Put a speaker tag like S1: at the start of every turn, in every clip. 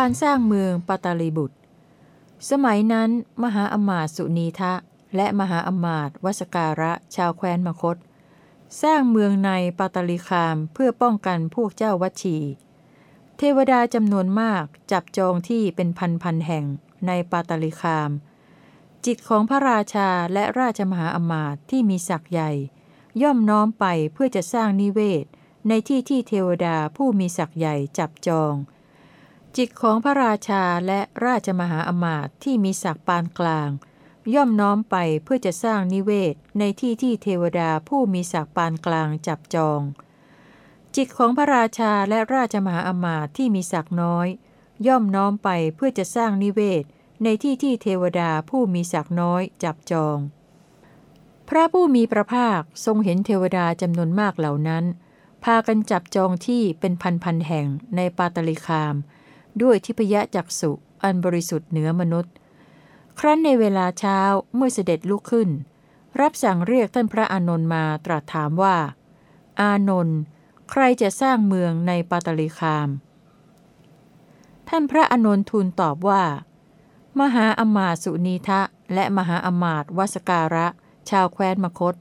S1: การสร้างเมืองปาตาลีบุตร สมัยนั้นมหาอมาตย์สุนีทะ และมหาอมาตย์วสการะชาวแคว้นมคต สร้างเมืองในปาตาลีคามเพื่อป้องกันพวกเจ้าวัชี เทวดาจำนวนมากจับจองที่เป็นพันพันแห่งในปาตาลีคาม จิตของพระราชาและราชมหาอมาตย์ที่มีศักย์ใหญ่ ย่อมน้อมไปเพื่อจะสร้างนิเวศ ในที่ที่เทวดาผู้มีศักย์ใหญ่จับจอง จิตของพระราชาและราชมหาอมาตย์ที่มีศักปานกลาง ย่อมน้อมไปเพื่อจะสร้างนิเวศในที่ที่เทวดาผู้มีศักปานกลางจับจอง จิตของพระราชาและราชมหาอมาตย์ที่มีศักน้อย ย่อมน้อมไปเพื่อจะสร้างนิเวศในที่ที่เทวดาผู้มีศักน้อยจับจอง พระผู้มีพระภาคทรงเห็นเทวดาจำนวนมากเหล่านั้น พากันจับจองที่เป็นพันๆแห่งในปาตลิคาม ด้วยทิพยจักษุอันบริสุทธิ์เหนือมนุษย์ ครั้นในเวลาเช้าเมื่อเสด็จลุกขึ้น รับสั่งเรียกท่านพระอานนท์มาตรัสถามว่า อานนท์ใครจะสร้างเมืองในปาตลิคาม ท่านพระอานนท์ทูลตอบว่า มหาอมาตสุนีทะและมหาอมาตวสการะ ชาวแคว้นมคต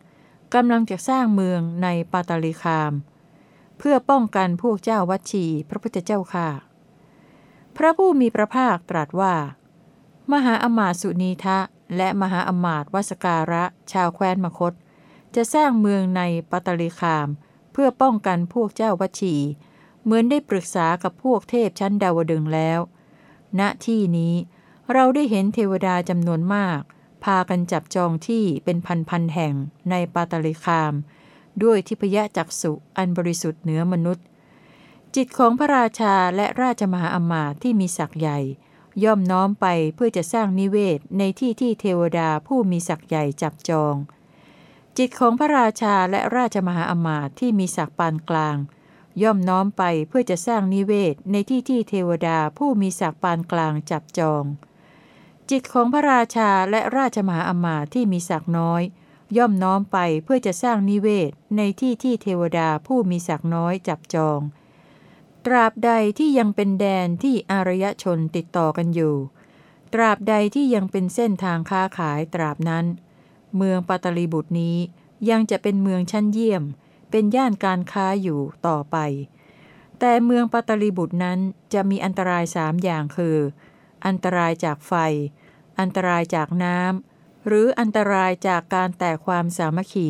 S1: กำลังจะสร้างเมืองในปาตลิคาม เพื่อป้องกันพวกเจ้าวัชีพระพุทธเจ้าค่ะ พระผู้มีพระภาคตรัสว่า มหาอมาตสุนีทะและมหาอมาตวสการะ ชาวแคว้นมคต จะสร้างเมืองในปาตลิคาม เพื่อป้องกันพวกเจ้าวัชี เหมือนได้ปรึกษากับพวกเทพชั้นดาวดึงแล้ว ณที่นี้เราได้เห็นเทวดาจำนวนมาก พากันจับจองที่เป็นพันๆแห่งในปาตลิคาม ด้วยทิพยจักษุอันบริสุทธิ์เหนือมนุษย์ จิตของพระราชาและราชมหาอมาตที่มีศักย์ใหญ่ ย่อมน้อมไปเพื่อจะสร้างนิเวศในที่ที่เทวดาผู้มีศักย์ใหญ่จับจอง จิตของพระราชาและราชมหาอมาตที่มีศักย์ปานกลาง ย่อมน้อมไปเพื่อจะสร้างนิเวศในที่ที่เทวดาผู้มีศักย์ปานกลางจับจอง จิตของพระราชาและราชมหาอมาตที่มีศักย์น้อย ย่อมน้อมไปเพื่อจะสร้างนิเวศในที่ที่เทวดาผู้มีศักย์น้อยจับจอง ตราบใดที่ยังเป็นแดนที่อารยชนติดต่อกันอยู่ ตราบใดที่ยังเป็นเส้นทางค้าขายตราบนั้น เมืองปัตตลีบุตรนี้ยังจะเป็นเมืองชั้นเยี่ยม เป็นย่านการค้าอยู่ต่อไป แต่เมืองปัตตลีบุตรนั้นจะมีอันตรายสามอย่างคือ อันตรายจากไฟ อันตรายจากน้ำหรืออันตรายจากการแตกความสามัคคี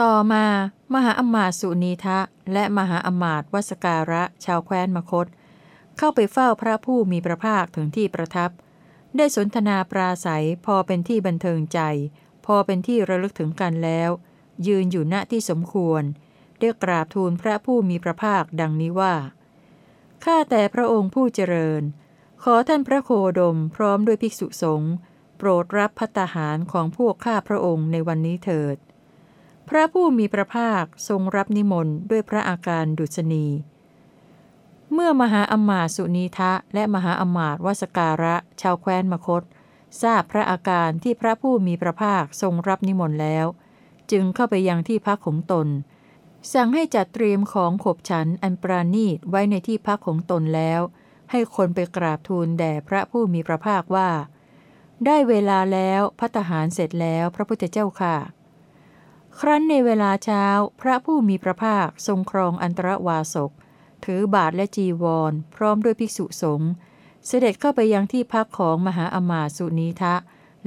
S1: ต่อมา มหาอมาตสุนีทะ และมหาอมาตวสการะชาวแคว้นมคต เข้าไปเฝ้าพระผู้มีพระภาคถึงที่ประทับ ได้สนทนาปราศัยพอเป็นที่บันเทิงใจ พอเป็นที่ระลึกถึงกันแล้ว ยืนอยู่ณที่สมควรได้กราบทูลพระผู้มีพระภาคดังนี้ว่า ข้าแต่พระองค์ผู้เจริญ ขอท่านพระโคดมพร้อมด้วยภิกษุสงฆ์โปรดรับพัตตาหารของพวกข้าพระองค์ในวันนี้เถิด พระผู้มีพระภาคทรงรับนิมนต์ด้วยพระอาการดุษณี เมื่อมหาอมาตสุนีทะและมหาอมาตวสการะ ชาวแคว้นมคต ทราบพระอาการที่พระผู้มีพระภาคทรงรับนิมนต์แล้ว จึงเข้าไปยังที่พักของตน สั่งให้จัดเตรียมของขบฉันอันปราณีตไว้ในที่พักของตนแล้ว ให้คนไปกราบทูลแด่พระผู้มีพระภาคว่า ได้เวลาแล้วพัตหารเสร็จแล้วพระพุทธเจ้าค่ะ ครั้นในเวลาเช้าพระผู้มีพระภาคทรงครองอันตรวาสก ถือบาทและจีวร พร้อมด้วยภิกษุสงฆ์เสด็จเข้าไปยังที่พักของมหาอมาตสุนีทะ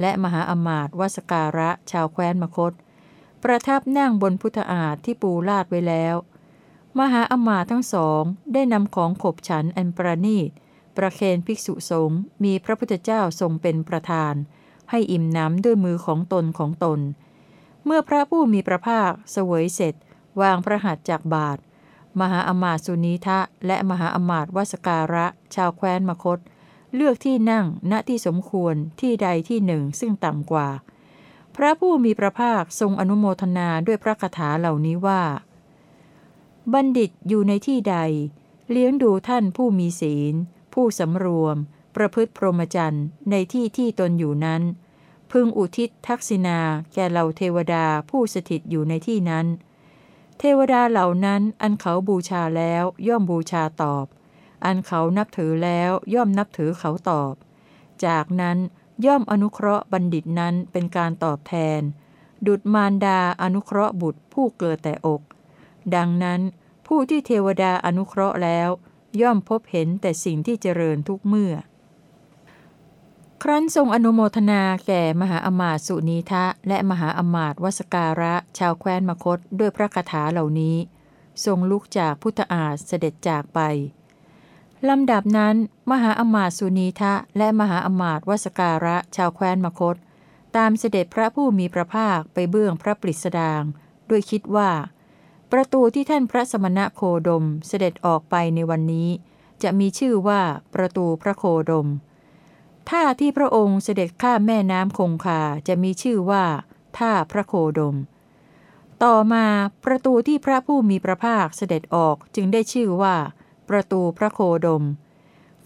S1: และมหาอมาตวสการะชาวแคว้นมคต ประทับนั่งบนพุทธอาฏที่ปูลาดไว้แล้ว มหาอมาตทั้งสองได้นำของขบฉันอันประณีต ประเคนภิกษุสงฆ์มีพระพุทธเจ้าทรงเป็นประธาน ให้อิ่มน้ำด้วยมือของตนของตน เมื่อพระผู้มีพระภาคเสวยเสร็จ วางพระหัตถ์จากบาท มหาอมาตสุนีทะ และมหาอมาตวสการะ ชาวแคว้นมคต เลือกที่นั่งณที่สมควรที่ใดที่หนึ่งซึ่งต่ำกว่า พระผู้มีพระภาคทรงอนุโมทนาด้วยพระคาถาเหล่านี้ว่า บัณฑิตอยู่ในที่ใด เลี้ยงดูท่านผู้มีศีล ผู้สำรวม ประพฤติพรหมจรรย์ในที่ที่ตนอยู่นั้น พึงอุทิศทักษิณาแก่เหล่าเทวดาผู้สถิตอยู่ในที่นั้น เทวดาเหล่านั้นอันเขาบูชาแล้วย่อมบูชาตอบ อันเขานับถือแล้วย่อมนับถือเขาตอบ จากนั้นย่อมอนุเคราะห์บัณฑิตนั้นเป็นการตอบแทน ดุดมารดาอนุเคราะห์บุตรผู้เกิดแต่อก ดังนั้นผู้ที่เทวดาอนุเคราะห์แล้ว ย่อมพบเห็นแต่สิ่งที่เจริญทุกเมื่อ ครั้นทรงอนุโมทนาแก่มหาอมาตย์สุนีทะ และมหาอมาตยวสการะ ชาวแคว้นมคตด้วยพระคาถาเหล่านี้ ทรงลุกจากพุทธอาฏเสด็จจากไปลำดับนั้น มหาอมาตย์สุนีทะ และมหาอมาตยวสการะ ชาวแคว้นมคต ตามเสด็จพระผู้มีพระภาคไปเบื้องพระปริสดาง ด้วยคิดว่า ประตูที่ท่านพระสมณะโคดมเสด็จออกไปในวันนี้ จะมีชื่อว่าประตูพระโคดม ท่าที่พระองค์เสด็จข้ามแม่น้ำคงคาจะมีชื่อว่า ท่าพระโคดม ต่อมาประตูที่พระผู้มีพระภาคเสด็จออกจึงได้ชื่อว่า ประตูพระโคดม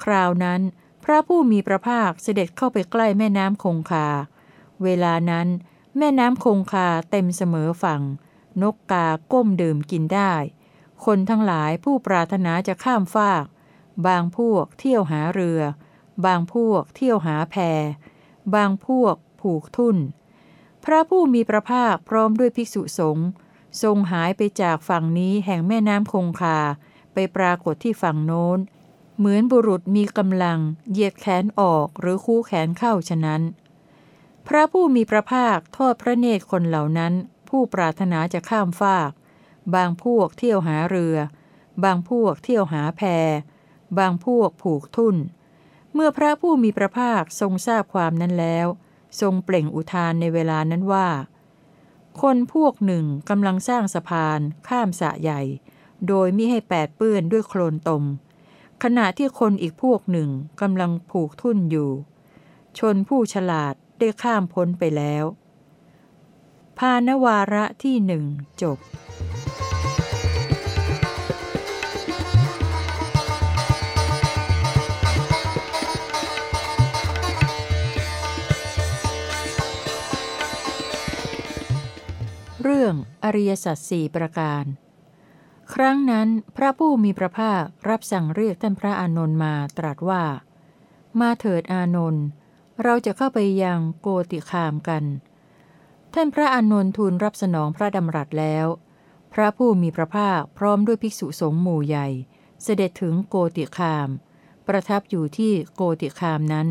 S1: คราวนั้น พระผู้มีพระภาคเสด็จเข้าไปใกล้แม่น้ำคงคา เวลานั้น แม่น้ำคงคาเต็มเสมอฝั่ง นกกาก้มดื่มกินได้ คนทั้งหลายผู้ปรารถนาจะข้ามฟาก บางพวกเที่ยวหาเรือ บางพวกเที่ยวหาแพร บางพวกผูกทุ่น พระผู้มีพระภาคพร้อมด้วยภิกษุสงฆ์ทรงหายไปจากฝั่งนี้แห่งแม่น้ำคงคา ไปปรากฏที่ฝั่งโน้น เหมือนบุรุษมีกำลัง เหยียดแขนออกหรือคู่แขนเข้าฉะนั้น พระผู้มีพระภาคทอดพระเนตรคนเหล่านั้น ผู้ปรารถนาจะข้ามฟาก บางพวกเที่ยวหาเรือ บางพวกเที่ยวหาแพ บางพวกผูกทุ่น เมื่อพระผู้มีพระภาคทรงทราบความนั้นแล้ว ทรงเปล่งอุทานในเวลานั้นว่า คนพวกหนึ่งกำลังสร้างสะพาน ข้ามสะใหญ่ โดยมิให้แปดเปื้อนด้วยโคลนตม ขณะที่คนอีกพวกหนึ่งกำลังผูกทุ่นอยู่ ชนผู้ฉลาดได้ข้ามพ้นไปแล้ว พานวาระที่หนึ่งจบ เรื่องอริยสัจสี่ประการ ครั้งนั้นพระผู้มีพระภาครับสั่งเรียกท่านพระอานนท์มาตรัสว่า มาเถิดอานนท์เราจะเข้าไปยังโกติคามกัน ท่านพระอานนท์ทูลรับสนองพระดำรัสแล้ว พระผู้มีพระภาคพร้อมด้วยภิกษุสงฆ์หมู่ใหญ่ เสด็จถึงโกติคาม ประทับอยู่ที่โกติคามนั้น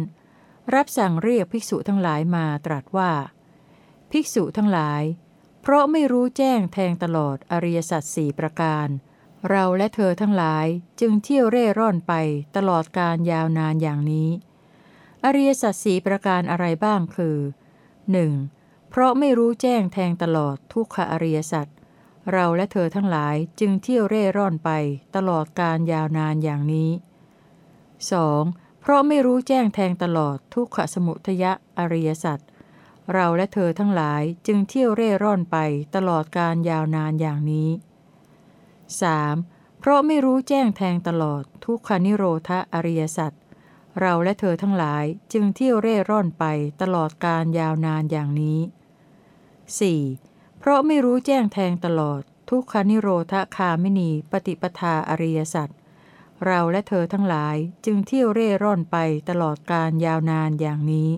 S1: รับสั่งเรียกภิกษุทั้งหลายมาตรัสว่า ภิกษุทั้งหลาย เพราะไม่รู้แจ้งแทงตลอดอริยสัจสี่ประการ เราและเธอทั้งหลายจึงเที่ยวเร่ร่อนไปตลอดการยาวนานอย่างนี้ อริยสัจสี่ประการอะไรบ้างคือ 1. เพราะไม่รู้แจ้งแทงตลอดทุกขอริยสัจเราและเธอทั้งหลายจึงเที่ยวเร่ร่อนไปตลอดการยาวนานอย่างนี้ 2. เพราะไม่รู้แจ้งแทงตลอดทุกขสมุทยะอริยสัจ เราและเธอทั้งหลายจึงเที่ยวเร่ร่อนไปตลอดการยาวนานอย่างนี้ 3. เพราะไม่รู้แจ้งแทงตลอดทุกขานิโรธอริยสัจเราและเธอทั้งหลายจึงเที่ยวเร่ร่อนไปตลอดการยาวนานอย่างนี้ 4. เพราะไม่รู้แจ้งแทงตลอดทุกขานิโรธคาม่นีปฏิปทาอริยสัจเราและเธอทั้งหลายจึงเที่ยวเร่ร่อนไปตลอดการยาวนานอย่างนี้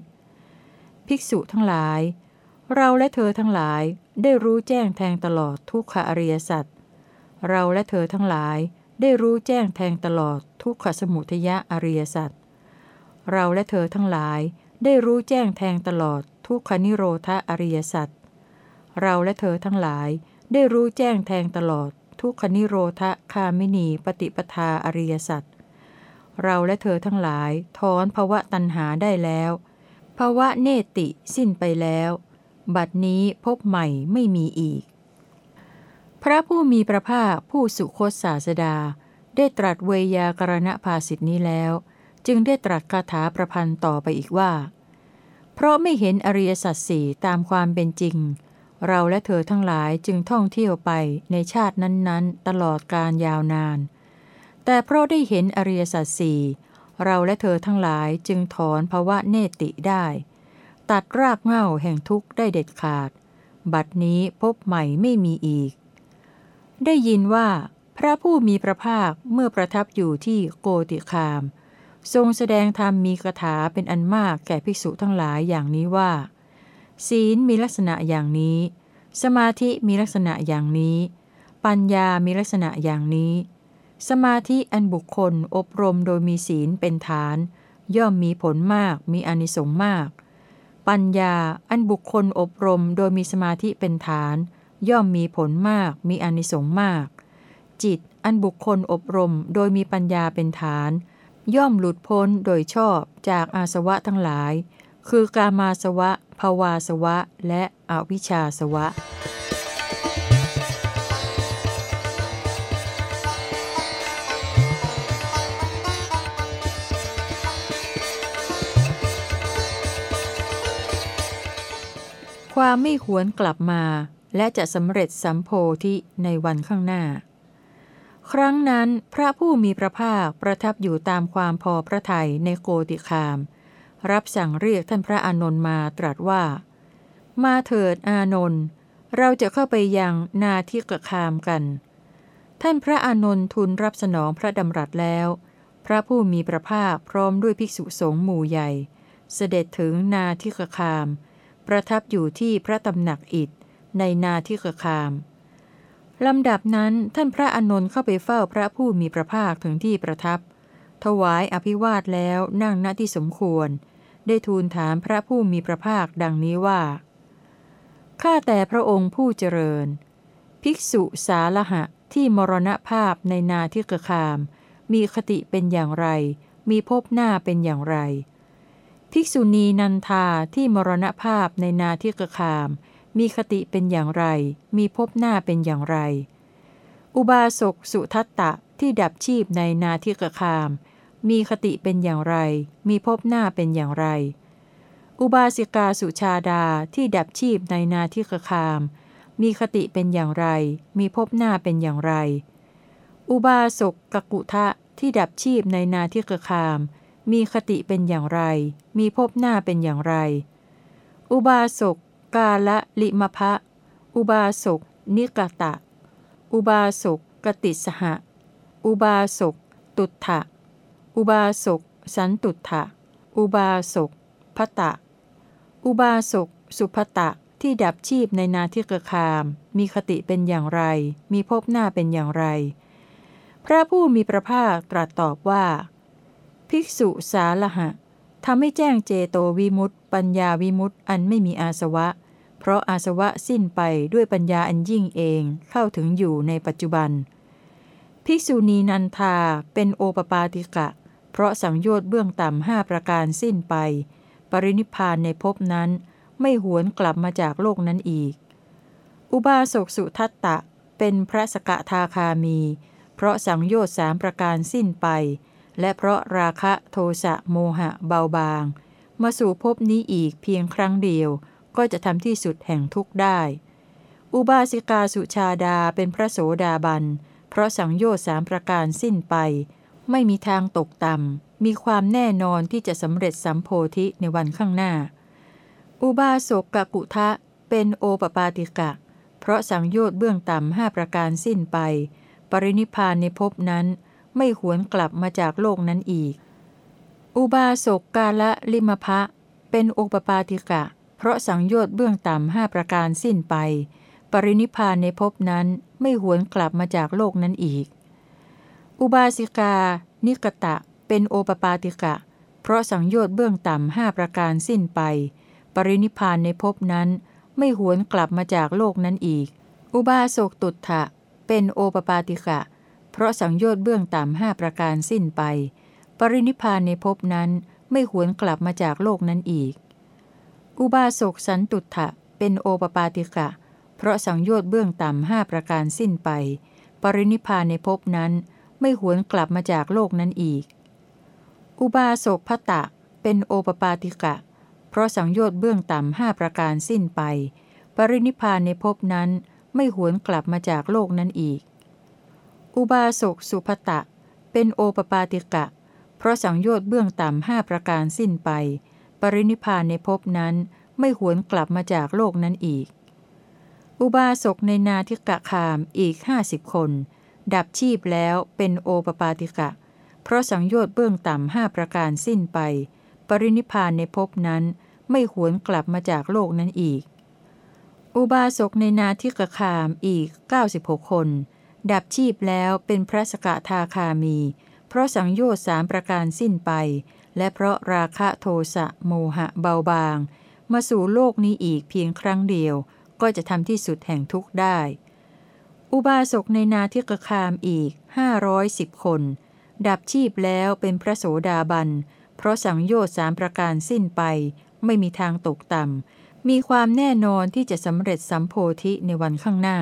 S1: ภิกษุทั้งหลาย เราและเธอทั้งหลายได้รู้แจ้งแทงตลอดทุกขอริยสัจเราและเธอทั้งหลายได้รู้แจ้งแทงตลอดทุกขสมุทยะอริยสัจเราและเธอทั้งหลายได้รู้แจ้งแทงตลอดทุกขนิโรธอริยสัจเราและเธอทั้งหลายได้รู้แจ้งแทงตลอดทุกขนิโรธคามินีปฏิปทาอริยสัจเราและเธอทั้งหลายถอนภวะตัณหาได้แล้ว ภาวะเนติสิ้นไปแล้ว บัดนี้พบใหม่ไม่มีอีก พระผู้มีพระภาคผู้สุคตศาสดา ได้ตรัสเวยากรณภาสิทธินี้แล้ว จึงได้ตรัสคาถาประพันธ์ต่อไปอีกว่า เพราะไม่เห็นอริยสัจสี่ตามความเป็นจริง เราและเธอทั้งหลายจึงท่องเที่ยวไปในชาตินั้นๆ ตลอดการยาวนาน แต่เพราะได้เห็นอริยสัจสี่ เราและเธอทั้งหลายจึงถอนภาวะเนติได้ ตัดรากเหง้าแห่งทุกข์ได้เด็ดขาด บัดนี้พบใหม่ไม่มีอีก ได้ยินว่า พระผู้มีพระภาคเมื่อประทับอยู่ที่โกติคาม ทรงแสดงธรรมมีคาถาเป็นอันมากแก่ภิกษุทั้งหลายอย่างนี้ว่า ศีลมีลักษณะอย่างนี้ สมาธิมีลักษณะอย่างนี้ ปัญญามีลักษณะอย่างนี้ สมาธิอันบุคคลอบรมโดยมีศีลเป็นฐาน ย่อมมีผลมากมีอนิสงส์มาก ปัญญาอันบุคคลอบรมโดยมีสมาธิเป็นฐาน ย่อมมีผลมากมีอนิสงส์มาก จิตอันบุคคลอบรมโดยมีปัญญาเป็นฐาน ย่อมหลุดพ้นโดยชอบจากอาสวะทั้งหลาย คือกามาสวะภาวาสวะ และอวิชชาสวะ ความไม่หวนกลับมา และจะสำเร็จสัมโพธิในวันข้างหน้า ครั้งนั้นพระผู้มีพระภาคประทับอยู่ตามความพอพระทัยในโกติคาม รับสั่งเรียกท่านพระอานนท์มาตรัสว่า มาเถิดอานนท์เราจะเข้าไปยังนาทิกคามกัน ท่านพระอานนท์ทูลรับสนองพระดำรัสแล้ว พระผู้มีพระภาคพร้อมด้วยภิกษุสงฆ์หมู่ใหญ่ เสด็จถึงนาทิกคาม ประทับอยู่ที่พระตำหนักอิฐในนาทิกคาม ลำดับนั้นท่านพระอานนท์เข้าไปเฝ้าพระผู้มีพระภาคถึงที่ประทับ ถวายอภิวาทแล้วนั่งณที่สมควร ได้ทูลถามพระผู้มีพระภาคดังนี้ว่า ข้าแต่พระองค์ผู้เจริญ ภิกษุสาละหะที่มรณภาพในนาทิกคาม มีคติเป็นอย่างไร มีภพหน้าเป็นอย่างไร ภิกษุณีนันทาที่มรณภาพในนาทิกคาม มีคติเป็นอย่างไร มีภพหน้าเป็นอย่างไร อุบาสกสุทัตตะที่ดับชีพในนาทิกคาม มีคติเป็นอย่างไร มีภพหน้าเป็นอย่างไร อุบาสิกาสุชาดาที่ดับชีพในนาทิกคาม มีคติเป็นอย่างไร มีภพหน้าเป็นอย่างไร อุบาสกกกุทะที่ดับชีพในนาทิกคาม มีคติเป็นอย่างไร มีภพหน้าเป็นอย่างไร อุบาสก กาละลิมภะอุบาสก นิกตะ อุบาสกกติสหะ อุบาสก ตุถะอุบาสก สันตุถะอุบาสกพตะ อุบาสก สุภตะที่ดับชีพในนาทิกคาม มีคติเป็นอย่างไร มีภพหน้าเป็นอย่างไร พระผู้มีพระภาคตรัสตอบว่า ภิกษุสาละหะทำให้แจ้งเจโตวิมุตติปัญญาวิมุตติอันไม่มีอาสวะ เพราะอาสวะสิ้นไปด้วยปัญญาอันยิ่งเองเข้าถึงอยู่ในปัจจุบัน ภิกษุณีนันทาเป็นโอปปาติกะ เพราะสังโยชน์เบื้องต่ำห้าประการสิ้นไป ปรินิพพานในภพนั้น ไม่หวนกลับมาจากโลกนั้นอีก อุบาสกสุทัตตะ เป็นพระสกทาคามี เพราะสังโยชน์สามประการสิ้นไป และเพราะราคะโทสะโมหะเบาบาง มาสู่ภพนี้อีกเพียงครั้งเดียว ก็จะทำที่สุดแห่งทุกข์ได้ อุบาสิกาสุชาดาเป็นพระโสดาบัน เพราะสังโยชน์สามประการสิ้นไป ไม่มีทางตกต่ำมีความแน่นอนที่จะสำเร็จสัมโพธิในวันข้างหน้า อุบาสกกะกุทะเป็นโอปปาติกะ เพราะสังโยชน์เบื้องต่ำห้าประการสิ้นไป ปรินิพานในภพนั้น ไม่หวนกลับมาจากโลกนั้นอีก อุบาสกกาละลิมภะเป็นโอปปาติกะ เพราะสังโยชน์เบื้องต่ำห้าประการสิ้นไป ปรินิพานในภพนั้นไม่หวนกลับมาจากโลกนั้นอีก อุบาสิกา นิกตะ เป็นโอปปาติกะ เพราะสังโยชน์เบื้องต่ำห้าประการสิ้นไป ปรินิพพานในภพนั้นไม่หวนกลับมาจากโลกนั้นอีก อุบาสกตุฏฐะ เป็นโอปปาติกะเพราะสังโยชน์เบื้องต่ำห้าประการสิ้นไป ปรินิพพานในภพนั้นไม่หวนกลับมาจากโลกนั้นอีก อุบาสกสันตุฏฐะเป็นโอปปาติกะ เพราะสังโยชน์เบื้องต่ำห้าประการสิ้นไป ปรินิพพานในภพนั้นไม่หวนกลับมาจากโลกนั้นอีก อุบาสกพตะ เป็นโอปปาติกะ เพราะสังโยชน์เบื้องต่ำห้าประการสิ้นไป ปรินิพพานในภพนั้นไม่หวนกลับมาจากโลกนั้นอีก อุบาสกสุภตะ เป็นโอปปาติกะ เพราะสังโยชน์เบื้องต่ำห้าประการสิ้นไป ปรินิพานในภพนั้นไม่หวนกลับมาจากโลกนั้นอีก อุบาสกในนาทิกะคามอีกห้าสิบคน ดับชีพแล้วเป็นโอปปาติกะ เพราะสังโยชน์เบื้องต่ำห้าประการสิ้นไป ปรินิพานในภพนั้นไม่หวนกลับมาจากโลกนั้นอีก อุบาสกในนาทิกะคามอีก 96 คน ดับชีพแล้วเป็นพระสกทาคามี เพราะสังโยชน์สามประการสิ้นไป และเพราะราคะโทสะโมหะเบาบาง มาสู่โลกนี้อีกเพียงครั้งเดียว ก็จะทำที่สุดแห่งทุกข์ได้ อุบาสกในนาทิกคามอีก510คน ดับชีพแล้วเป็นพระโสดาบัน เพราะสังโยชน์สามประการสิ้นไป ไม่มีทางตกต่ำมีความแน่นอนที่จะสำเร็จสัมโพธิในวันข้างหน้า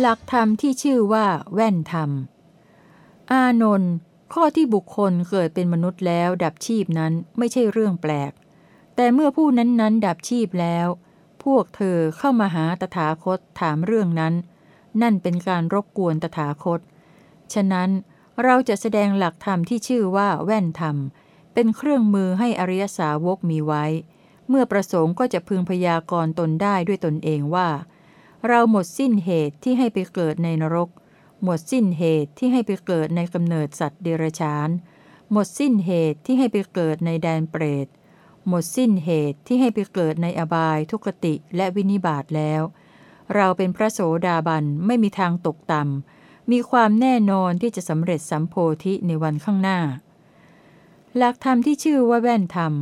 S1: หลักธรรมที่ชื่อว่า แว่นธรรม อานนท์ข้อที่บุคคลเกิดเป็นมนุษย์แล้วดับชีพนั้นไม่ใช่เรื่องแปลก แต่เมื่อผู้นั้นๆดับชีพแล้ว พวกเธอเข้ามาหาตถาคตถามเรื่องนั้น นั่นเป็นการรบกวนตถาคต ฉะนั้นเราจะแสดงหลักธรรมที่ชื่อว่าแว่นธรรม เป็นเครื่องมือให้อริยสาวกมีไว้ เมื่อประสงค์ก็จะพึงพยากรณ์ตนได้ด้วยตนเองว่า เราหมดสิ้นเหตุที่ให้ไปเกิดในนรก หมดสิ้นเหตุที่ให้ไปเกิดในกำเนิดสัตว์เดรัจฉาน หมดสิ้นเหตุที่ให้ไปเกิดในแดนเปรต หมดสิ้นเหตุที่ให้ไปเกิดในอบายทุกติและวินิบาตแล้ว เราเป็นพระโสดาบันไม่มีทางตกต่ำ มีความแน่นอนที่จะสำเร็จสัมโพธิในวันข้างหน้า หลักธรรมที่ชื่อว่าแว่นธรรม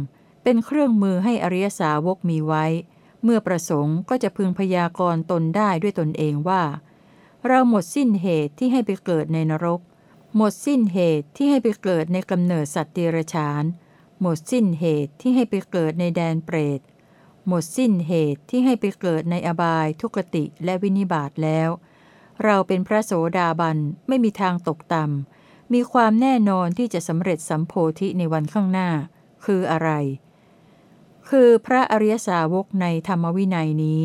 S1: เป็นเครื่องมือให้อริยสาวกมีไว้ เมื่อประสงค์ก็จะพึงพยากรณ์ตนได้ด้วยตนเองว่า เราหมดสิ้นเหตุที่ให้ไปเกิดในนรก หมดสิ้นเหตุที่ให้ไปเกิดในกำเนิดสัตว์เดรัจฉาน หมดสิ้นเหตุที่ให้ไปเกิดในแดนเปรต หมดสิ้นเหตุที่ให้ไปเกิดในอบายทุกติและวินิบาตแล้ว เราเป็นพระโสดาบันไม่มีทางตกต่ำมีความแน่นอนที่จะสำเร็จสัมโพธิในวันข้างหน้า คืออะไร คือพระอริยสาวกในธรรมวินัยนี้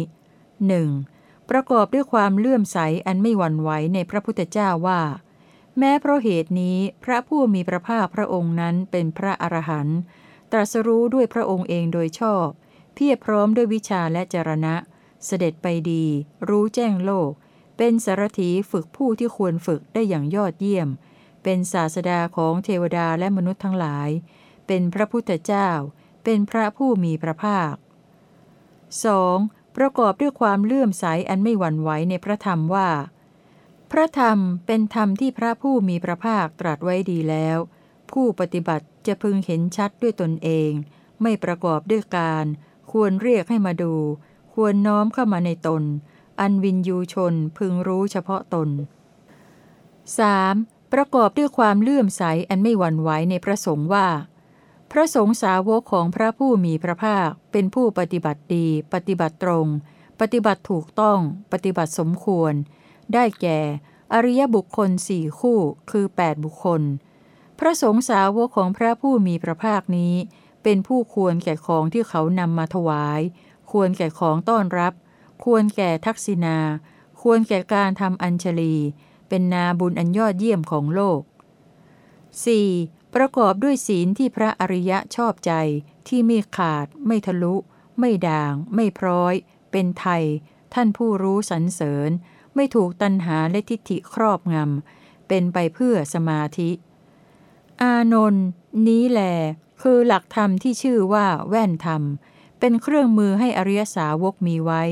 S1: หนึ่งประกอบด้วยความเลื่อมใสอันไม่หวั่นไหวในพระพุทธเจ้าว่า แม้เพราะเหตุนี้พระผู้มีพระภาคพระองค์นั้นเป็นพระอรหันต์ตรัสรู้ด้วยพระองค์เองโดยชอบ เพียรพร้อมด้วยวิชาและจรณะ เสด็จไปดี รู้แจ้งโลก เป็นสารถีฝึกผู้ที่ควรฝึกได้อย่างยอดเยี่ยม เป็นศาสดาของเทวดาและมนุษย์ทั้งหลาย เป็นพระพุทธเจ้า เป็นพระผู้มีพระภาค 2. ประกอบด้วยความเลื่อมใสอันไม่หวั่นไหวในพระธรรมว่า พระธรรมเป็นธรรมที่พระผู้มีพระภาคตรัสไว้ดีแล้ว ผู้ปฏิบัติจะพึงเห็นชัดด้วยตนเอง ไม่ประกอบด้วยการ ควรเรียกให้มาดู ควรน้อมเข้ามาในตน อันวินยูชนพึงรู้เฉพาะตน 3. ประกอบด้วยความเลื่อมใสอันไม่หวั่นไหวในพระสงฆ์ว่า พระสงฆ์สาวกของพระผู้มีพระภาคเป็นผู้ปฏิบัติดี ปฏิบัติตรง ปฏิบัติถูกต้อง ปฏิบัติสมควร ได้แก่ อริยบุคคลสี่คู่ คือ 8 บุคคล พระสงฆ์สาวกของพระผู้มีพระภาคนี้ เป็นผู้ควรแก่ของที่เขานำมาถวาย ควรแก่ของต้อนรับ ควรแก่ทักษิณา ควรแก่การทำอัญชลี เป็นนาบุญอันยอดเยี่ยมของโลก 4. ประกอบด้วยศีลที่พระอริยะชอบใจ ที่ไม่ขาด ไม่ทะลุ ไม่ด่าง ไม่พร้อย เป็นไทย ท่านผู้รู้สรรเสริญ ไม่ถูกตัณหาและทิฏฐิครอบงำ เป็นไปเพื่อสมาธิ อานนท์นี้แหลคือหลักธรรมที่ชื่อว่าแว่นธรรม เป็นเครื่องมือให้อริยสาวกมีไว้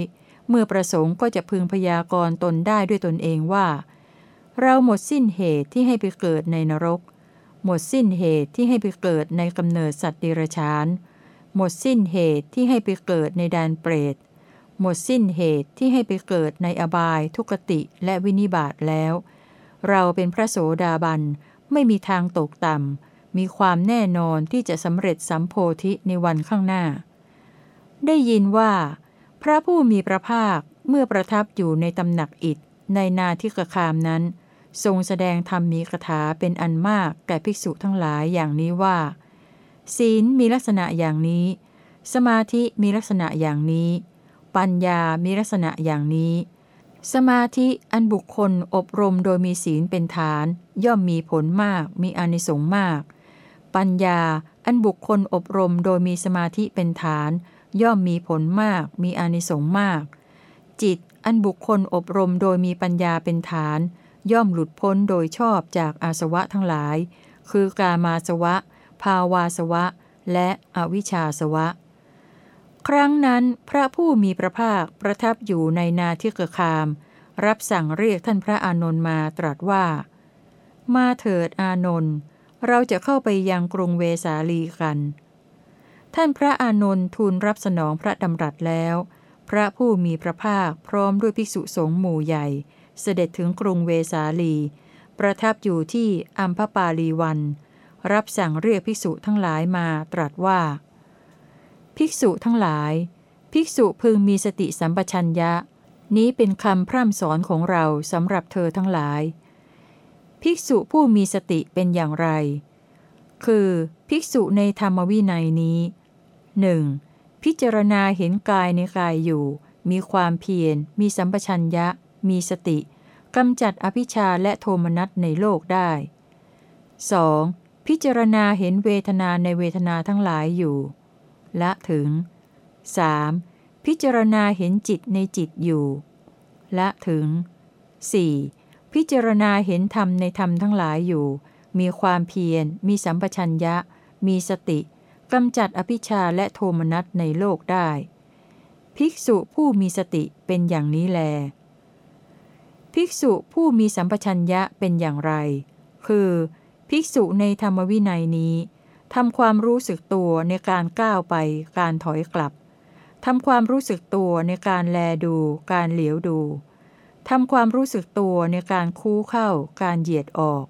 S1: เมื่อประสงค์ก็จะพึงพยากรณ์ตนได้ด้วยตนเองว่า เราหมดสิ้นเหตุที่ให้ไปเกิดในนรก หมดสิ้นเหตุที่ให้ไปเกิดในกำเนิดสัตว์เดรัจฉาน หมดสิ้นเหตุที่ให้ไปเกิดในแดนเปรต หมดสิ้นเหตุที่ให้ไปเกิดในอบายทุกติและวินิบาตแล้ว เราเป็นพระโสดาบันไม่มีทางตกต่ำ มีความแน่นอนที่จะสำเร็จสัมโพธิในวันข้างหน้า ได้ยินว่า พระผู้มีพระภาคเมื่อประทับอยู่ในตำหนักอิฐในนาทิกคามนั้น ทรงแสดงธรรมมีคาถาเป็นอันมากแก่ภิกษุทั้งหลายอย่างนี้ว่า ศีลมีลักษณะอย่างนี้ สมาธิมีลักษณะอย่างนี้ ปัญญามีลักษณะอย่างนี้ สมาธิอันบุคคลอบรมโดยมีศีลเป็นฐาน ย่อมมีผลมากมีอนิสงส์มาก ปัญญาอันบุคคลอบรมโดยมีสมาธิเป็นฐาน ย่อมมีผลมากมีอนิสงส์มาก จิตอันบุคคลอบรมโดยมีปัญญาเป็นฐาน ย่อมหลุดพ้นโดยชอบจากอาสวะทั้งหลาย คือกามาสวะ ภาวาสวะ และอวิชชาสวะ ครั้งนั้นพระผู้มีพระภาคประทับอยู่ในนาทิกคาม รับสั่งเรียกท่านพระอานนท์มาตรัสว่า มาเถิดอานนท์เราจะเข้าไปยังกรุงเวสาลีกัน ท่านพระอานนท์ทูลรับสนองพระดำรัสแล้ว พระผู้มีพระภาคพร้อมด้วยภิกษุสงฆ์หมู่ใหญ่ เสด็จถึงกรุงเวสาลี ประทับอยู่ที่อัมพปาลีวัน รับสั่งเรียกภิกษุทั้งหลายมาตรัสว่า ภิกษุทั้งหลาย ภิกษุพึงมีสติสัมปชัญญะ นี้เป็นคำพร่ำสอนของเราสำหรับเธอทั้งหลาย ภิกษุผู้มีสติเป็นอย่างไร คือภิกษุในธรรมวินัยนี้หนึ่งพิจารณาเห็นกายในกายอยู่ มีความเพียร มีสัมปชัญญะ มีสติ กำจัดอภิชาและโทมนัสในโลกได้ 2. พิจารณาเห็นเวทนาในเวทนาทั้งหลายอยู่ ละถึง 3. พิจารณาเห็นจิตในจิตอยู่ ละถึง 4. พิจารณาเห็นธรรมในธรรมทั้งหลายอยู่ มีความเพียร มีสัมปชัญญะ มีสติกำจัดอภิชาและโทมนัสในโลกได้ ภิกษุผู้มีสติเป็นอย่างนี้แล ภิกษุผู้มีสัมปชัญญะเป็นอย่างไร คือ ภิกษุในธรรมวินัยนี้ทำความรู้สึกตัวในการก้าวไป การถอยกลับทำความรู้สึกตัวในการแลดู การเหลียวดูทำความรู้สึกตัวในการคู่เข้า การเหยียดออก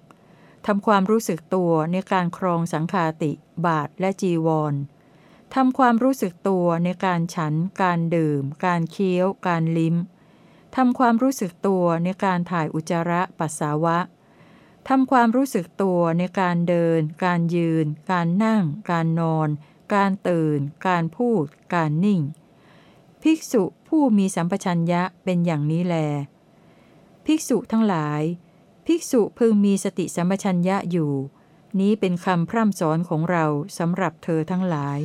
S1: ทำความรู้สึกตัวในการครองสังคาติ บาทและจีวรทำความรู้สึกตัวในการฉัน การดื่ม การเคี้ยว การลิ้ม ทำความรู้สึกตัวในการถ่ายอุจจาระปัสสาวะทำความรู้สึกตัวในการเดิน การยืน การนั่ง การนอน การตื่น การพูด การนิ่ง ภิกษุผู้มีสัมปชัญญะเป็นอย่างนี้แล ภิกษุทั้งหลาย ภิกษุพึงมีสติสัมปชัญญะอยู่ นี้เป็นคำพร่ำสอนของเราสำหรับเธอทั้งหลาย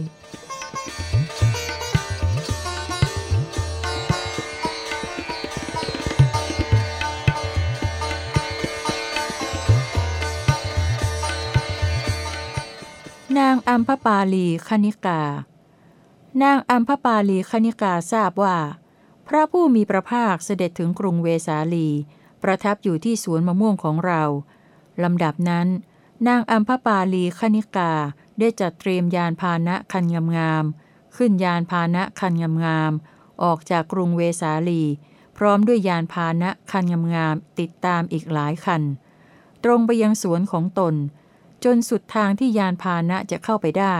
S1: นางอัมพปาลีคณิกา นางอัมพปาลีคณิกาทราบว่า พระผู้มีพระภาคเสด็จถึงกรุงเวสาลี ประทับอยู่ที่สวนมะม่วงของเราลำดับนั้น นางอัมพปาลีคณิกาได้จัดเตรียมยานพาหนะคันงามๆขึ้นยานพาหนะคันงามๆออกจากกรุงเวสาลี พร้อมด้วยยานพาหนะคันงามๆติดตามอีกหลายคัน ตรงไปยังสวนของตน จนสุดทางที่ยานพาหนะจะเข้าไปได้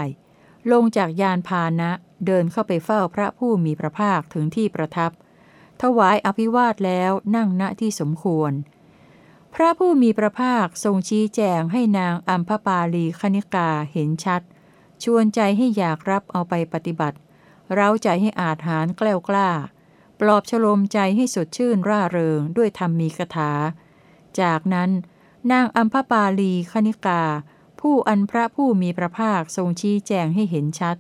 S1: ลงจากยานพาหนะเดินเข้าไปเฝ้าพระผู้มีพระภาคถึงที่ประทับ ถวายอภิวาทแล้วนั่งณที่สมควร พระผู้มีพระภาคทรงชี้แจงให้นางอัมพปาลีคณิกาเห็นชัด ชวนใจให้อยากรับเอาไปปฏิบัติ เร้าใจให้อาจหารแกล้วกล้า ปลอบฉลมใจให้สดชื่นร่าเริงด้วยธรรมมีคาถา จากนั้นนางอัมพปาลีคณิกา ผู้อันพระผู้มีพระภาคทรงชี้แจงให้เห็นชัด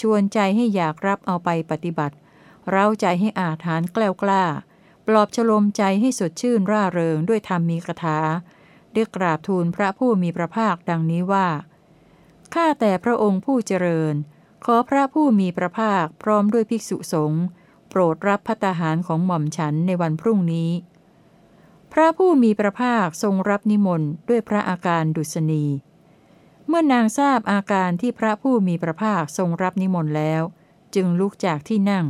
S1: ชวนใจให้อยากรับเอาไปปฏิบัติ เร้าใจให้อาถานแกล้วกล้า ปลอบฉลมใจให้สดชื่นร่าเริงด้วยธรรมมีคาถาได้กราบทูลพระผู้มีพระภาคดังนี้ว่า ข้าแต่พระองค์ผู้เจริญ ขอพระผู้มีพระภาคพร้อมด้วยภิกษุสงฆ์โปรดรับพัตาหารของหม่อมฉันในวันพรุ่งนี้ พระผู้มีพระภาคทรงรับนิมนต์ด้วยพระอาการดุษณี เมื่อนางทราบอาการที่พระผู้มีพระภาคทรงรับนิมนต์แล้ว จึงลุกจากที่นั่ง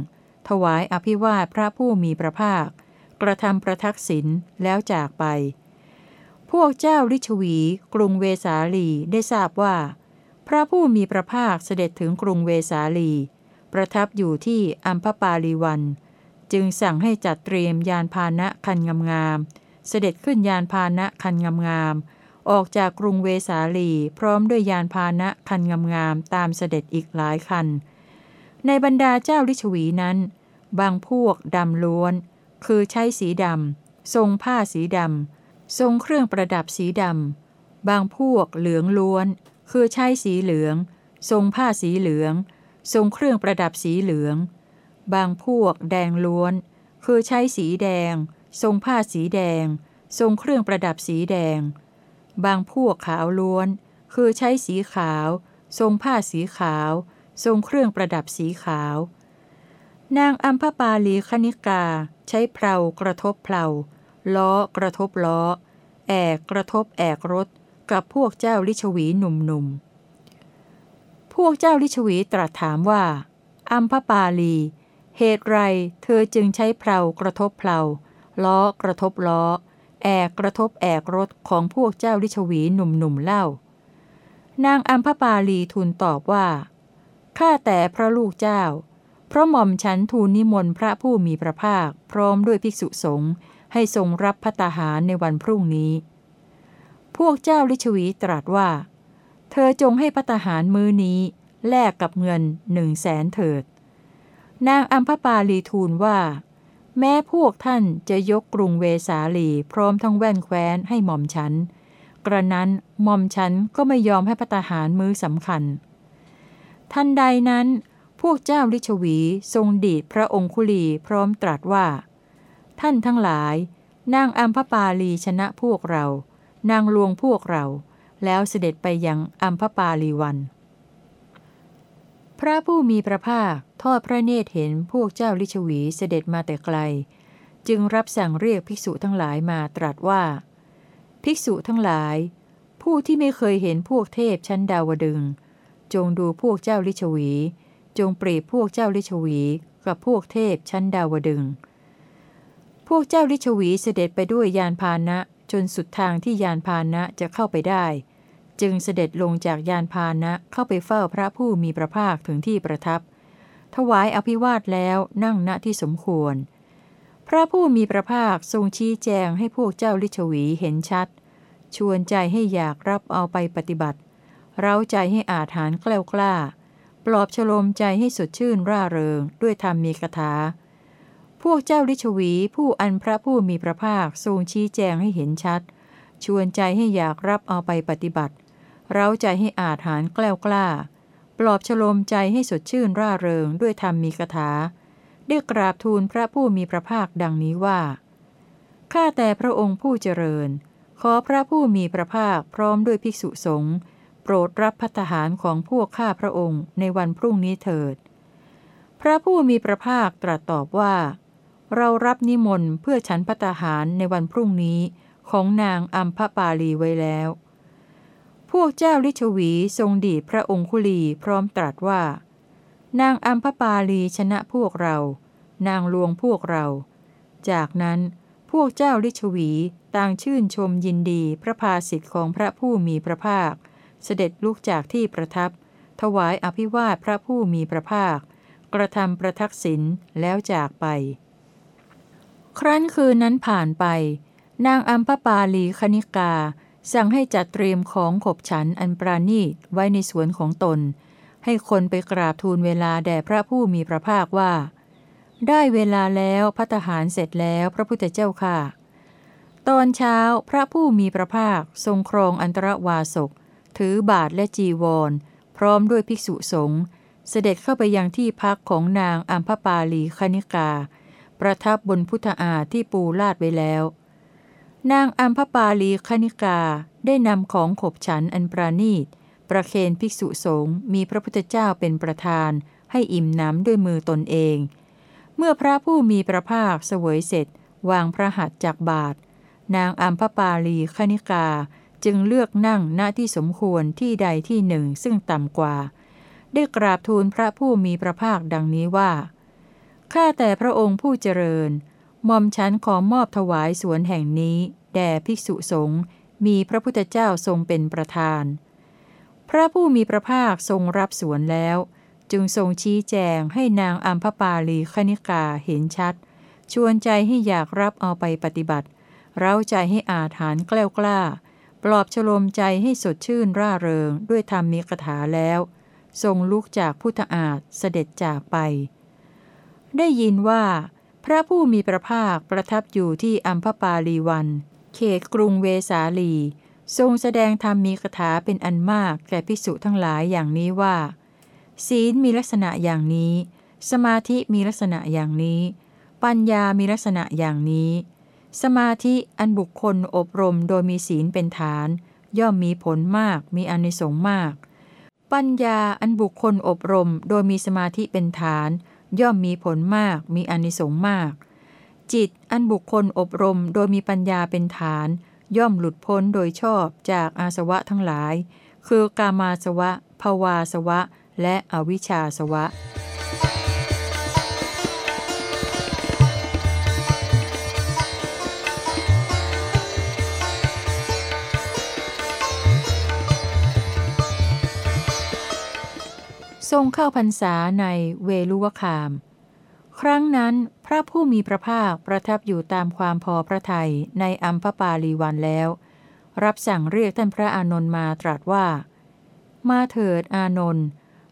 S1: ถวายอภิวาทพระผู้มีพระภาค กระทำประทักษิณแล้วจากไป พวกเจ้าลิชวี กรุงเวสาลีได้ทราบว่า พระผู้มีพระภาคเสด็จถึงกรุงเวสาลี ประทับอยู่ที่อัมพปาลีวัน จึงสั่งให้จัดเตรียมยานพาหนะคันงามๆเสด็จขึ้นยานพาหนะคันงามๆ ออกจากกรุงเวสาลีพร้อมด้วยยานพาหนะคันงามๆตามเสด็จอีกหลายคัน ในบรรดาเจ้าลิชวีนั้น บางพวกดำล้วน คือใช้สีดำทรงผ้าสีดำทรงเครื่องประดับสีดำบางพวกเหลืองล้วน คือใช้สีเหลือง ทรงผ้าสีเหลือง ทรงเครื่องประดับสีเหลือง บางพวกแดงล้วน คือใช้สีแดง ทรงผ้าสีแดง ทรงเครื่องประดับสีแดง บางพวกขาวล้วน คือใช้สีขาว ทรงผ้าสีขาว ทรงเครื่องประดับสีขาว นางอัมพปาลีคณิกา ใช้เพลากระทบเพลาล้อกระทบล้อ แอกกระทบแอกรถ กับพวกเจ้าลิชวีหนุ่มๆ พวกเจ้าลิชวีตรัสถามว่า อัมพปาลี เหตุไรเธอจึงใช้เพลากระทบเพลาล้อกระทบล้อ แอกกระทบแอกรถของพวกเจ้าลิชวีหนุ่มๆเล่า นางอัมพปาลีทูลตอบว่า ข้าแต่พระลูกเจ้า เพราะหม่อมฉันทูลนิมนต์พระผู้มีพระภาค พร้อมด้วยภิกษุสงฆ์ให้ทรงรับพัตาหารในวันพรุ่งนี้ พวกเจ้าลิชวีตรัสว่า เธอจงให้พัตาหารมื้อนี้แลกกับเงินหนึ่งแสนเถิด นางอัมพปาลีทูลว่า แม้พวกท่านจะยกกรุงเวสาลีพร้อมทั้งแว่นแคว้นให้หม่อมฉัน กระนั้นหม่อมฉันก็ไม่ยอมให้พัตหารมื้อสำคัญ ทันใดนั้น พวกเจ้าลิชวีทรงดีดพระองคุลีพร้อมตรัสว่า ท่านทั้งหลาย นางอัมพปาลีชนะพวกเรา นางลวงพวกเรา แล้วเสด็จไปยังอัมพปาลีวัน พระผู้มีพระภาค ทอดพระเนตรเห็นพวกเจ้าลิชวีเสด็จมาแต่ไกล จึงรับสั่งเรียกภิกษุทั้งหลายมาตรัสว่า ภิกษุทั้งหลาย ผู้ที่ไม่เคยเห็นพวกเทพชั้นดาวดึง จงดูพวกเจ้าลิชวี จงเปรียบพวกเจ้าลิชวีกับพวกเทพชั้นดาวดึง พวกเจ้าลิชวีเสด็จไปด้วยยานพาหนะจนสุดทางที่ยานพาหนะจะเข้าไปได้ จึงเสด็จลงจากยานพาหนะเข้าไปเฝ้าพระผู้มีพระภาคถึงที่ประทับ ถวายอภิวาทแล้วนั่งณที่สมควร พระผู้มีพระภาคทรงชี้แจงให้พวกเจ้าลิชวีเห็นชัด ชวนใจให้อยากรับเอาไปปฏิบัติ เร้าใจให้อาถานแกล้วกล้า ปลอบฉลมใจให้สดชื่นร่าเริงด้วยธรรมมีคาถา พวกเจ้าลิชวีผู้อันพระผู้มีพระภาคทรงชี้แจงให้เห็นชัด ชวนใจให้อยากรับเอาไปปฏิบัติ เร้าใจให้อาถานแกล้วกล้า ปลอบฉลมใจให้สดชื่นร่าเริงด้วยธรรมมีคาถาได้กราบทูลพระผู้มีพระภาคดังนี้ว่าข้าแต่พระองค์ผู้เจริญ ขอพระผู้มีพระภาคพร้อมด้วยภิกษุสงฆ์โปรดรับพัฒหารของพวกข้าพระองค์ในวันพรุ่งนี้เถิด พระผู้มีพระภาคตรัสตอบว่า เรารับนิมนต์เพื่อฉันพัตหารในวันพรุ่งนี้ของนางอัมพปาลีไว้แล้ว พวกเจ้าลิชวีทรงดีพระองคุลีพร้อมตรัสว่า นางอัมพปาลีชนะพวกเรา นางลวงพวกเรา จากนั้นพวกเจ้าลิชวีต่างชื่นชมยินดีพระภาสิทธิ์ของพระผู้มีพระภาค เสด็จลุกจากที่ประทับ ถวายอภิวาทพระผู้มีพระภาค กระทำประทักษิณแล้วจากไป ครั้นคืนนั้นผ่านไป นางอัมพปาลีคณิกา สั่งให้จัดเตรียมของขบฉันอันปราณีตไว้ในสวนของตน ให้คนไปกราบทูลเวลาแด่พระผู้มีพระภาคว่า ได้เวลาแล้วพัตหารเสร็จแล้วพระพุทธเจ้าค่ะ ตอนเช้าพระผู้มีพระภาคทรงครองอันตรวาสก ถือบาทและจีวร พร้อมด้วยภิกษุสงฆ์เสด็จเข้าไปยังที่พักของนางอัมพปาลีคณิกา ประทับบนพุทธาที่ปูลาดไว้แล้ว นางอัมพปาลีคณิกาได้นำของขบฉันอันปราณีต ประเคนภิกษุสงฆ์มีพระพุทธเจ้าเป็นประธาน ให้อิ่มน้ำด้วยมือตนเอง เมื่อพระผู้มีพระภาคเสวยเสร็จ วางพระหัตถ์จากบาท นางอัมพปาลีคณิกาจึงเลือกนั่งณที่สมควรที่ใดที่หนึ่งซึ่งต่ำกว่า ได้กราบทูลพระผู้มีพระภาคดังนี้ว่า ข้าแต่พระองค์ผู้เจริญมอมฉันขอมอบถวายสวนแห่งนี้ แด่ภิกษุสงฆ์มีพระพุทธเจ้าทรงเป็นประธาน พระผู้มีพระภาคทรงรับสวนแล้ว จึงทรงชี้แจงให้นางอัมพปาลีคณิกาเห็นชัด ชวนใจให้อยากรับเอาไปปฏิบัติ เร้าใจให้อาถานแกล้ากล้า ปลอบฉลมใจให้สดชื่นร่าเริงด้วยธรรมมีคถาแล้ว ทรงลุกจากพุทธอาฏเสด็จจากไป ได้ยินว่า พระผู้มีพระภาคประทับอยู่ที่อัมพปาลีวัน เขตกรุงเวสาลี ทรงแสดงธรรมมีคาถาเป็นอันมากแก่ภิกษุทั้งหลายอย่างนี้ว่า ศีลมีลักษณะอย่างนี้ สมาธิมีลักษณะอย่างนี้ ปัญญามีลักษณะอย่างนี้ สมาธิอันบุคคลอบรมโดยมีศีลเป็นฐาน ย่อมมีผลมากมีอนิสงส์มาก ปัญญาอันบุคคลอบรมโดยมีสมาธิเป็นฐาน ย่อมมีผลมากมีอนิสงส์มาก จิตอันบุคคลอบรมโดยมีปัญญาเป็นฐาน ย่อมหลุดพ้นโดยชอบจากอาสวะทั้งหลาย คือกามาสวะ ภวาสวะ และอวิชชาสวะ ทรงเข้าพรรษาในเวลุวคาม ครั้งนั้นพระผู้มีพระภาคประทับอยู่ตามความพอพระทัยในอัมพปาลีวันแล้ว รับสั่งเรียกท่านพระอานนท์มาตรัสว่า มาเถิดอานนท์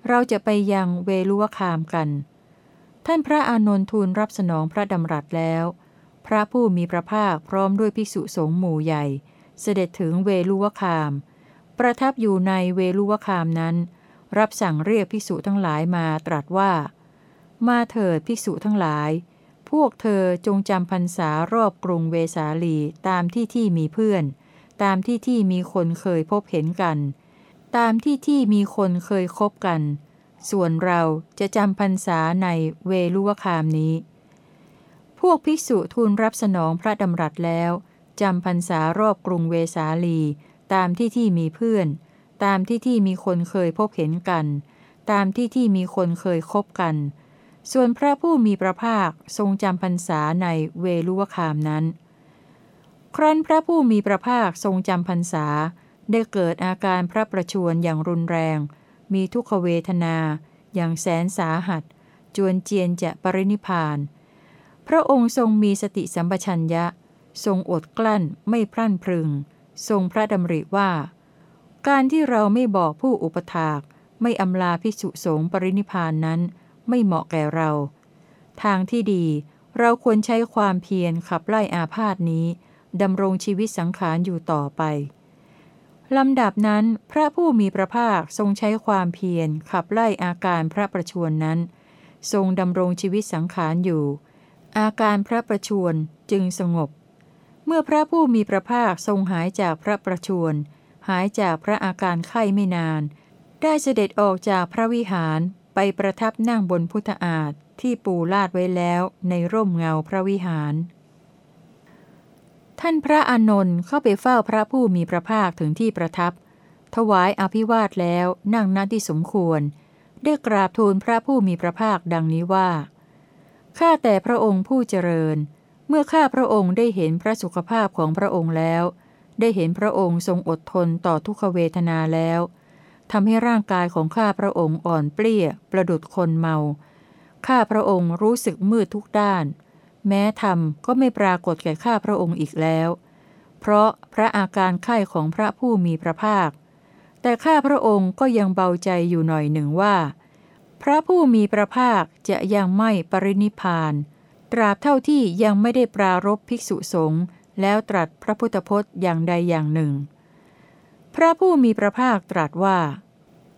S1: เราจะไปยังเวลุวคามกัน ท่านพระอานนท์ทูลรับสนองพระดำรัสแล้ว พระผู้มีพระภาคพร้อมด้วยภิกษุสงฆ์หมู่ใหญ่ เสด็จถึงเวลุวคาม ประทับอยู่ในเวลุวคามนั้น รับสั่งเรียกภิกษุทั้งหลายมาตรัสว่า มาเถิดภิกษุทั้งหลาย พวกเธอจงจำพรรษารอบกรุงเวสาลีตามที่ที่มีเพื่อน ตามที่ที่มีคนเคยพบเห็นกัน ตามที่ที่มีคนเคยคบกัน ส่วนเราจะจำพรรษาในเวลุวคามนี้ พวกภิกษุทูลรับสนองพระดำรัสแล้วจำพรรษารอบกรุงเวสาลี ตามที่ที่มีเพื่อน ตามที่ที่มีคนเคยพบเห็นกัน ตามที่ที่มีคนเคยคบกัน ส่วนพระผู้มีพระภาคทรงจำพรรษาในเวลุวคามนั้น ครั้นพระผู้มีพระภาคทรงจำพรรษา ได้เกิดอาการพระประชวรอย่างรุนแรง มีทุกขเวทนา อย่างแสนสาหัส จวนเจียนจะปรินิพาน พระองค์ทรงมีสติสัมปชัญญะ ทรงอดกลั้นไม่พรั่นพรึง ทรงพระดำริว่า การที่เราไม่บอกผู้อุปถาก ไม่อำลาภิกษุสงฆ์ปรินิพานนั้น ไม่เหมาะแก่เรา ทางที่ดีเราควรใช้ความเพียรขับไล่อาพาธนี้ดำรงชีวิตสังขารอยู่ต่อไปลำดับนั้นพระผู้มีพระภาคทรงใช้ความเพียรขับไล่อาการพระประชวรนนั้น ทรงดำรงชีวิตสังขารอยู่ อาการพระประชวรจึงสงบ เมื่อพระผู้มีพระภาคทรงหายจากพระประชวรหายจากพระอาการไข้ไม่นาน ได้เสด็จออกจากพระวิหาร ไปประทับนั่งบนพุทธอาฏที่ปูลาดไว้แล้วในร่มเงาพระวิหาร ท่านพระอานนท์เข้าไปเฝ้าพระผู้มีพระภาคถึงที่ประทับ ถวายอภิวาทแล้วนั่งนั่ที่สมควร ได้กราบทูลพระผู้มีพระภาคดังนี้ว่า ข้าแต่พระองค์ผู้เจริญ เมื่อข้าพระองค์ได้เห็นพระสุขภาพของพระองค์แล้ว ได้เห็นพระองค์ทรงอดทนต่อทุกขเวทนาแล้ว ทำให้ร่างกายของข้าพระองค์อ่อนเปลี้ย ประดุดคนเมา ข้าพระองค์รู้สึกมืดทุกด้าน แม้ธรรมก็ไม่ปรากฏแก่ข้าพระองค์อีกแล้ว เพราะพระอาการไข้ของพระผู้มีพระภาค แต่ข้าพระองค์ก็ยังเบาใจอยู่หน่อยหนึ่งว่า พระผู้มีพระภาคจะยังไม่ปรินิพาน ตราบเท่าที่ยังไม่ได้ปรารบภิกษุสงฆ์แล้วตรัสพระพุทธพจน์อย่างใดอย่างหนึ่ง พระผู้มีพระภาคตรัสว่า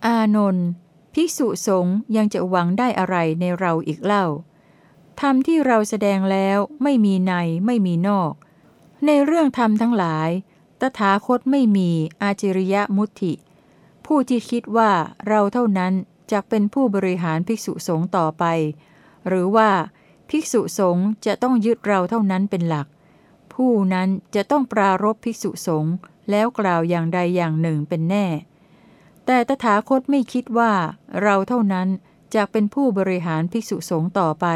S1: อานนท์ภิกษุสงฆ์ยังจะหวังได้อะไรในเราอีกเล่าธรรมที่เราแสดงแล้วไม่มีในไม่มีนอก ในเรื่องธรรมทั้งหลาย ตถาคตไม่มีอาจิริยมุติ ผู้ที่คิดว่าเราเท่านั้นจะเป็นผู้บริหารภิกษุสงฆ์ต่อไป หรือว่าภิกษุสงฆ์จะต้องยึดเราเท่านั้นเป็นหลัก ผู้นั้นจะต้องปรารบภิกษุสงฆ์ แล้วกล่าวอย่างใดอย่างหนึ่งเป็นแน่ แต่ตถาคตไม่คิดว่า เราเท่านั้นจะเป็นผู้บริหารภิกษุสงฆ์ต่อไป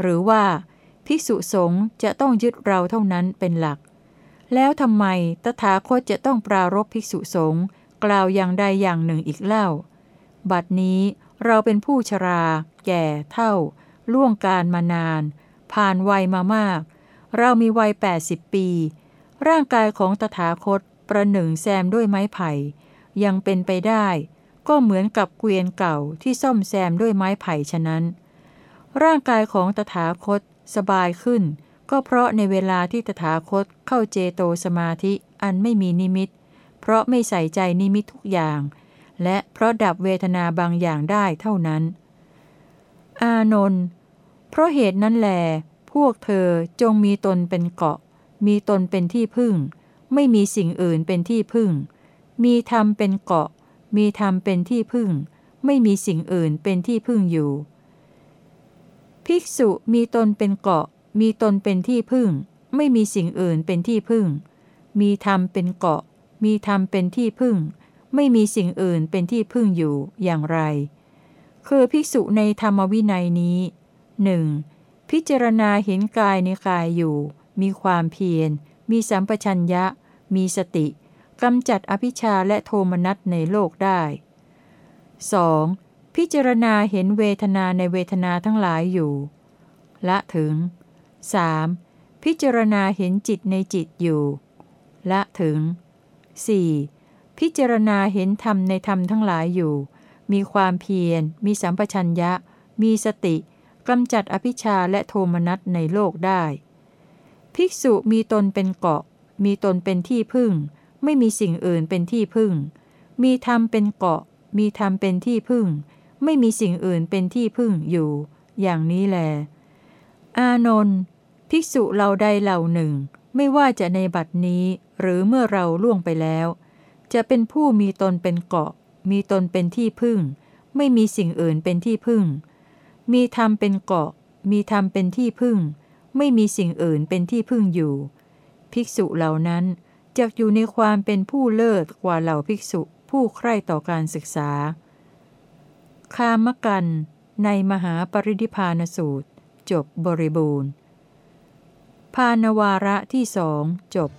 S1: หรือว่า ภิกษุสงฆ์จะต้องยึดเราเท่านั้นเป็นหลัก แล้วทำไมตถาคตจะต้องปรารบภิกษุสงฆ์กล่าวอย่างใดอย่างหนึ่งอีกเล่า บัดนี้เราเป็นผู้ชรา แก่เท่า ล่วงการมานาน ผ่านวัยมามาก เรามีวัย 80 ปี ร่างกายของตถาคต ประหนึ่งแซมด้วยไม้ไผ่ ยังเป็นไปได้ ก็เหมือนกับเกวียนเก่าที่ซ่อมแซมด้วยไม้ไผ่ฉะนั้น ร่างกายของตถาคตสบายขึ้น ก็เพราะในเวลาที่ตถาคตเข้าเจโตสมาธิอันไม่มีนิมิต เพราะไม่ใส่ใจนิมิตทุกอย่าง และเพราะดับเวทนาบางอย่างได้เท่านั้น อานนท์เพราะเหตุนั้นแหลพวกเธอจงมีตนเป็นเกาะ มีตนเป็นที่พึ่ง ไม่มีสิ่งอื่นเป็นที่พึ่ง มีธรรมเป็นเกาะ มีธรรมเป็นที่พึ่ง ไม่มีสิ่งอื่นเป็นที่พึ่งอยู่ ภิกษุมีตนเป็นเกาะ มีตนเป็นที่พึ่ง ไม่มีสิ่งอื่นเป็นที่พึ่ง มีธรรมเป็นเกาะ มีธรรมเป็นที่พึ่ง ไม่มีสิ่งอื่นเป็นที่พึ่งอยู่อย่างไร คือภิกษุในธรรมวินัยนี้หนึ่งพิจารณาเห็นกายในกายอยู่ มีความเพียร มีสัมปชัญญะ มีสติกำจัดอภิชาและโทมนัสในโลกได้ 2. พิจารณาเห็นเวทนาในเวทนาทั้งหลายอยู่ ละถึง 3. พิจารณาเห็นจิตในจิตอยู่ ละถึง 4. พิจารณาเห็นธรรมในธรรมทั้งหลายอยู่ มีความเพียร มีสัมปชัญญะ มีสติกำจัดอภิชาและโทมนัสในโลกได้ ภิกษุมีตนเป็นเกาะ มีตนเป็นที่พึ่ง ไม่มีสิ่งอื่นเป็นที่พึ่ง มีธรรมเป็นเกาะ มีธรรมเป็นที่พึ่ง ไม่มีสิ่งอื่นเป็นที่พึ่งอยู่ อย่างนี้แล อานนท์ภิกษุเราใดเหล่าหนึ่ง ไม่ว่าจะในบัดนี้หรือเมื่อเราล่วงไปแล้ว จะเป็นผู้มีตนเป็นเกาะ มีตนเป็นที่พึ่ง ไม่มีสิ่งอื่นเป็นที่พึ่ง มีธรรมเป็นเกาะ มีธรรมเป็นที่พึ่ง ไม่มีสิ่งอื่นเป็นที่พึ่งอยู่ ภิกษุเหล่านั้นจะอยู่ในความเป็นผู้เลิศกว่าเหล่าภิกษุผู้ใคร่ต่อการศึกษา คามกันในมหาปริธิพานสูตร จบบริบูรณ์ พานวาระที่สองจบ